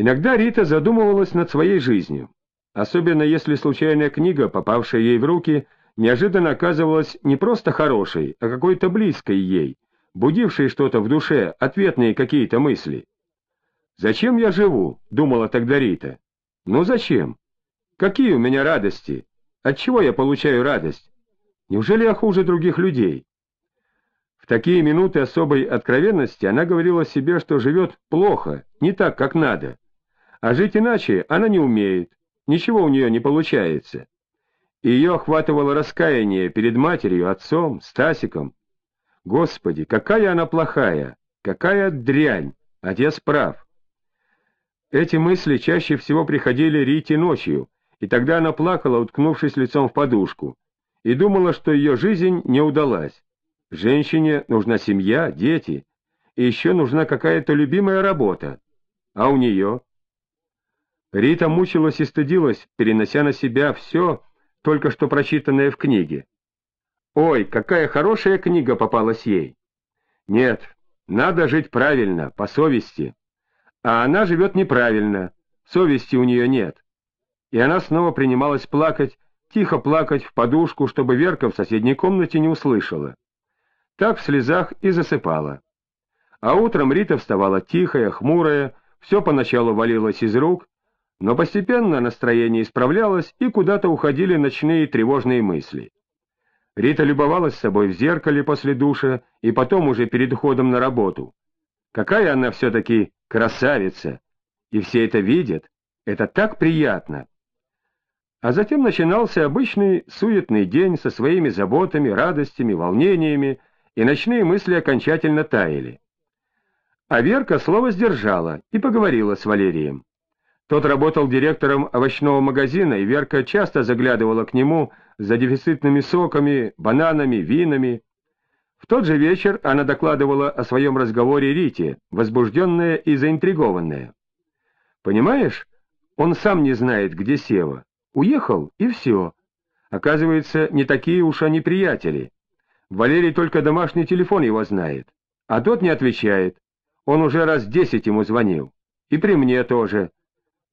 Иногда Рита задумывалась над своей жизнью, особенно если случайная книга, попавшая ей в руки, неожиданно оказывалась не просто хорошей, а какой-то близкой ей, будившей что-то в душе, ответные какие-то мысли. «Зачем я живу?» — думала тогда Рита. «Ну зачем? Какие у меня радости? От чего я получаю радость? Неужели я хуже других людей?» В такие минуты особой откровенности она говорила себе, что живет плохо, не так, как надо. А жить иначе она не умеет, ничего у нее не получается. Ее охватывало раскаяние перед матерью, отцом, Стасиком. Господи, какая она плохая, какая дрянь, отец прав. Эти мысли чаще всего приходили Рите ночью, и тогда она плакала, уткнувшись лицом в подушку, и думала, что ее жизнь не удалась. Женщине нужна семья, дети, и еще нужна какая-то любимая работа. А у нее? Рита мучилась и стыдилась, перенося на себя все, только что прочитанное в книге. Ой, какая хорошая книга попалась ей! Нет, надо жить правильно, по совести. А она живет неправильно, совести у нее нет. И она снова принималась плакать, тихо плакать в подушку, чтобы Верка в соседней комнате не услышала. Так в слезах и засыпала. А утром Рита вставала тихая, хмурая, все поначалу валилось из рук, но постепенно настроение исправлялось, и куда-то уходили ночные тревожные мысли. Рита любовалась собой в зеркале после душа и потом уже перед уходом на работу. Какая она все-таки красавица! И все это видят. Это так приятно. А затем начинался обычный суетный день со своими заботами, радостями, волнениями, и ночные мысли окончательно таяли. А Верка слово сдержала и поговорила с Валерием. Тот работал директором овощного магазина, и Верка часто заглядывала к нему за дефицитными соками, бананами, винами. В тот же вечер она докладывала о своем разговоре Рите, возбужденная и заинтригованная. «Понимаешь, он сам не знает, где Сева. Уехал, и все. Оказывается, не такие уж они приятели. Валерий только домашний телефон его знает, а тот не отвечает. Он уже раз десять ему звонил. И при мне тоже».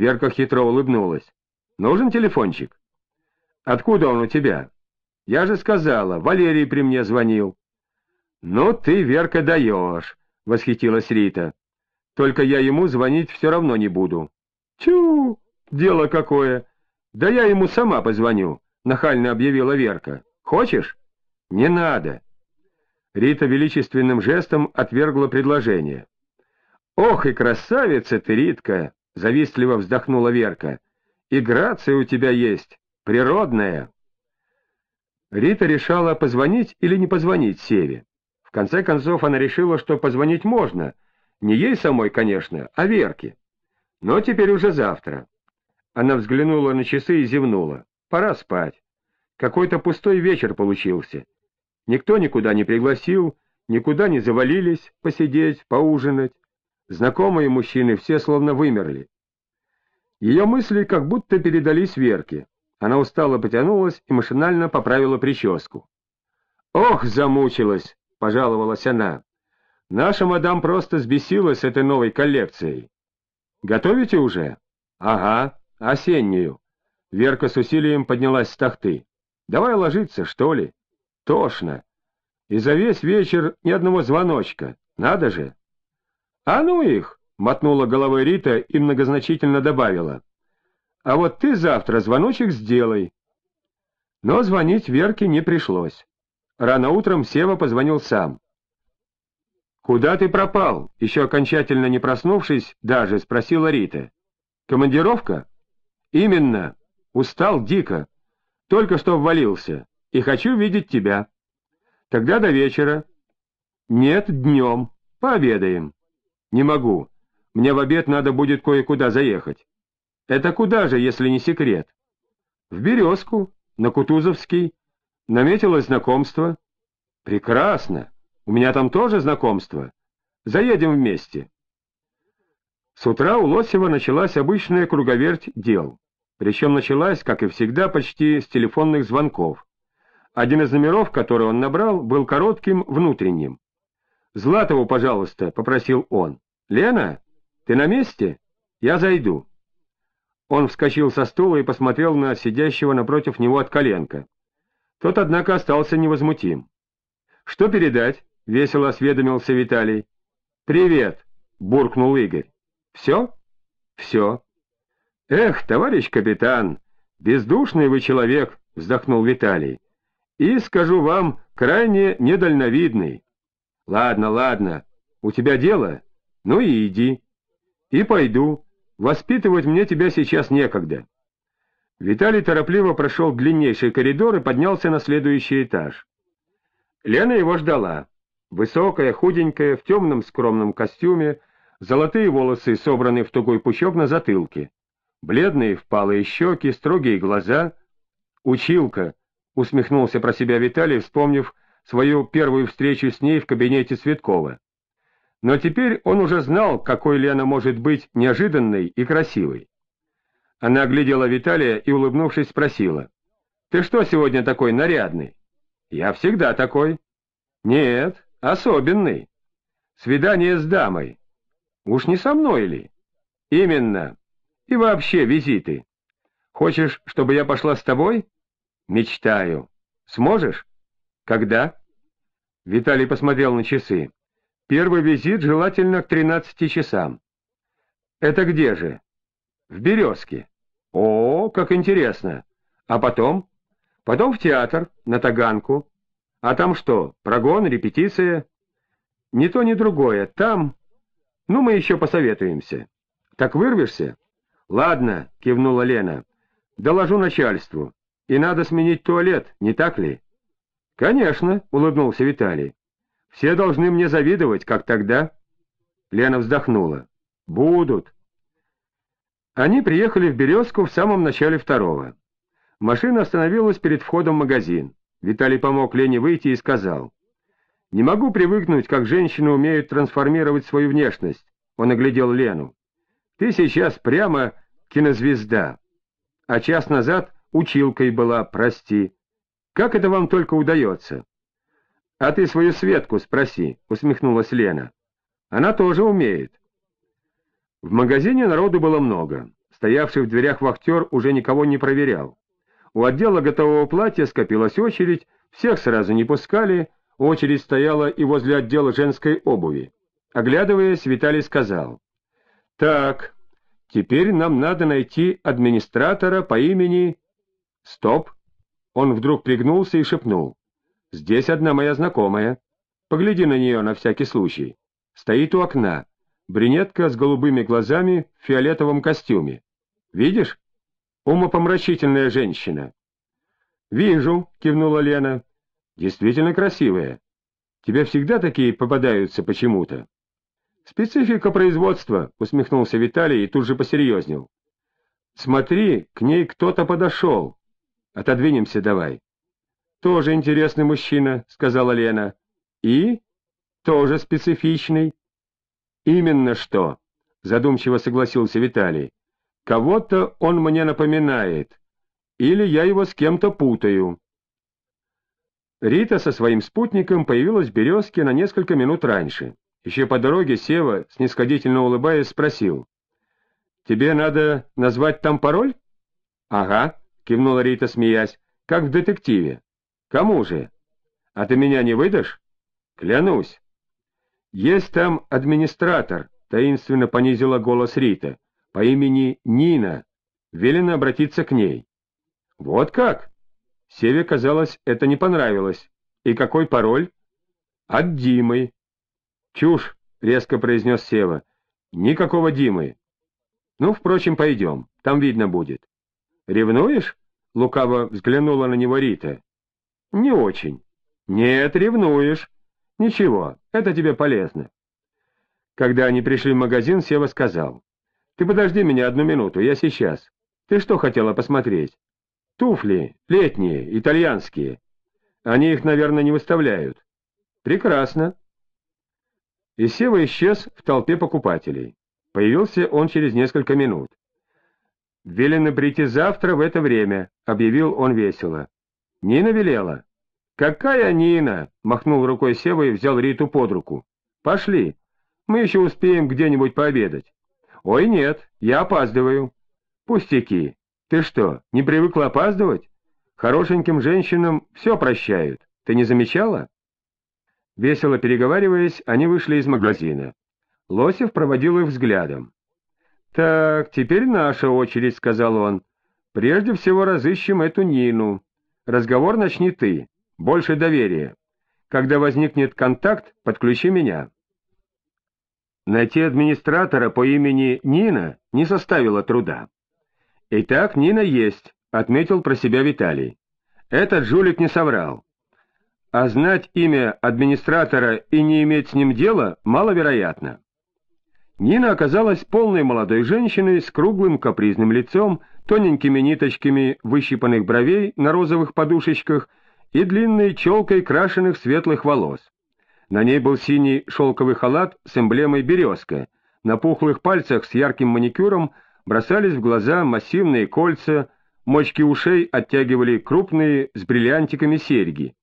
Верка хитро улыбнулась. «Нужен телефончик?» «Откуда он у тебя?» «Я же сказала, Валерий при мне звонил». «Ну ты, Верка, даешь», — восхитилась Рита. «Только я ему звонить все равно не буду». «Тю, дело какое! Да я ему сама позвоню», — нахально объявила Верка. «Хочешь?» «Не надо». Рита величественным жестом отвергла предложение. «Ох и красавица ты, Ритка!» — завистливо вздохнула Верка. «И грация у тебя есть, природная». Рита решала, позвонить или не позвонить Севе. В конце концов она решила, что позвонить можно, не ей самой, конечно, а Верке. Но теперь уже завтра. Она взглянула на часы и зевнула. Пора спать. Какой-то пустой вечер получился. Никто никуда не пригласил, никуда не завалились посидеть, поужинать. Знакомые мужчины все словно вымерли. Ее мысли как будто передались Верке. Она устало потянулась и машинально поправила прическу. «Ох, замучилась!» — пожаловалась она. «Наша мадам просто сбесилась этой новой коллекцией. Готовите уже?» «Ага, осеннюю». Верка с усилием поднялась с тахты. «Давай ложиться, что ли?» «Тошно. И за весь вечер ни одного звоночка. Надо же!» «А ну их!» — мотнула головой Рита и многозначительно добавила. «А вот ты завтра звоночек сделай». Но звонить Верке не пришлось. Рано утром Сева позвонил сам. «Куда ты пропал?» — еще окончательно не проснувшись, даже спросила Рита. «Командировка?» «Именно. Устал дико. Только что ввалился. И хочу видеть тебя. Тогда до вечера». «Нет, днем. Пообедаем». «Не могу. Мне в обед надо будет кое-куда заехать». «Это куда же, если не секрет?» «В Березку, на Кутузовский. Наметилось знакомство». «Прекрасно. У меня там тоже знакомство. Заедем вместе». С утра у Лосева началась обычная круговерть дел. Причем началась, как и всегда, почти с телефонных звонков. Один из номеров, который он набрал, был коротким, внутренним. «Златову, пожалуйста», — попросил он. «Лена, ты на месте?» Я зайду». Он вскочил со стула и посмотрел на сидящего напротив него от коленка. Тот, однако, остался невозмутим. «Что передать?» — весело осведомился Виталий. «Привет!» — буркнул Игорь. «Все?» «Все». «Эх, товарищ капитан, бездушный вы человек!» — вздохнул Виталий. «И, скажу вам, крайне недальновидный. Ладно, ладно, у тебя дело? Ну и иди. И пойду. Воспитывать мне тебя сейчас некогда». Виталий торопливо прошел длиннейший коридор и поднялся на следующий этаж. Лена его ждала. Высокая, худенькая, в темном скромном костюме, золотые волосы собраны в тугой пучок на затылке, бледные впалые щеки, строгие глаза. «Училка», — усмехнулся про себя Виталий, вспомнив свою первую встречу с ней в кабинете Цветкова. Но теперь он уже знал, какой Лена может быть неожиданной и красивой. Она оглядела Виталия и, улыбнувшись, спросила, «Ты что сегодня такой нарядный?» «Я всегда такой». «Нет, особенный. Свидание с дамой. Уж не со мной ли?» «Именно. И вообще визиты. Хочешь, чтобы я пошла с тобой?» «Мечтаю. Сможешь?» «Когда?» Виталий посмотрел на часы. Первый визит желательно к 13 часам. Это где же? В Березке. О, как интересно. А потом? Потом в театр, на Таганку. А там что, прогон, репетиция? Ни то, ни другое. Там... Ну, мы еще посоветуемся. Так вырвешься? Ладно, кивнула Лена. Доложу начальству. И надо сменить туалет, не так ли? Конечно, улыбнулся Виталий. Все должны мне завидовать, как тогда. Лена вздохнула. Будут. Они приехали в Березку в самом начале второго. Машина остановилась перед входом в магазин. Виталий помог Лене выйти и сказал. «Не могу привыкнуть, как женщины умеют трансформировать свою внешность». Он оглядел Лену. «Ты сейчас прямо кинозвезда. А час назад училкой была, прости. Как это вам только удается?» «А ты свою Светку спроси», — усмехнулась Лена. «Она тоже умеет». В магазине народу было много. Стоявший в дверях вахтер уже никого не проверял. У отдела готового платья скопилась очередь, всех сразу не пускали, очередь стояла и возле отдела женской обуви. Оглядываясь, Виталий сказал, «Так, теперь нам надо найти администратора по имени...» «Стоп!» Он вдруг пригнулся и шепнул. Здесь одна моя знакомая. Погляди на нее на всякий случай. Стоит у окна. Брюнетка с голубыми глазами в фиолетовом костюме. Видишь? Умопомрачительная женщина. «Вижу», — кивнула Лена. «Действительно красивая. Тебе всегда такие попадаются почему-то». «Специфика производства», — усмехнулся Виталий и тут же посерьезнел. «Смотри, к ней кто-то подошел. Отодвинемся давай». «Тоже интересный мужчина», — сказала Лена. «И? Тоже специфичный». «Именно что», — задумчиво согласился Виталий. «Кого-то он мне напоминает. Или я его с кем-то путаю». Рита со своим спутником появилась в «Березке» на несколько минут раньше. Еще по дороге Сева, снисходительно улыбаясь, спросил. «Тебе надо назвать там пароль?» «Ага», — кивнула Рита, смеясь, — «как в детективе». Кому же? А ты меня не выдашь? Клянусь. Есть там администратор, таинственно понизила голос Рита, по имени Нина. Велено обратиться к ней. Вот как? Севе, казалось, это не понравилось. И какой пароль? От Димы. Чушь, резко произнес Сева. Никакого Димы. Ну, впрочем, пойдем, там видно будет. Ревнуешь? Лукаво взглянула на него Рита. Не очень. Нет, ревнуешь. Ничего, это тебе полезно. Когда они пришли в магазин, Сева сказал. Ты подожди меня одну минуту, я сейчас. Ты что хотела посмотреть? Туфли, летние, итальянские. Они их, наверное, не выставляют. Прекрасно. И Сева исчез в толпе покупателей. Появился он через несколько минут. «Велено прийти завтра в это время», — объявил он весело. Нина велела. «Какая Нина?» — махнул рукой Сева и взял Риту под руку. «Пошли, мы еще успеем где-нибудь пообедать. «Ой, нет, я опаздываю». «Пустяки. Ты что, не привыкла опаздывать? Хорошеньким женщинам все прощают. Ты не замечала?» Весело переговариваясь, они вышли из магазина. Лосев проводил их взглядом. «Так, теперь наша очередь», — сказал он. «Прежде всего разыщем эту Нину. Разговор начни ты. Больше доверия. Когда возникнет контакт, подключи меня». Найти администратора по имени Нина не составило труда. «Итак, Нина есть», — отметил про себя Виталий. «Этот жулик не соврал. А знать имя администратора и не иметь с ним дела маловероятно». Нина оказалась полной молодой женщиной с круглым капризным лицом, тоненькими ниточками выщипанных бровей на розовых подушечках и длинной челкой крашеных светлых волос. На ней был синий шелковый халат с эмблемой «Березка». На пухлых пальцах с ярким маникюром бросались в глаза массивные кольца, мочки ушей оттягивали крупные с бриллиантиками серьги.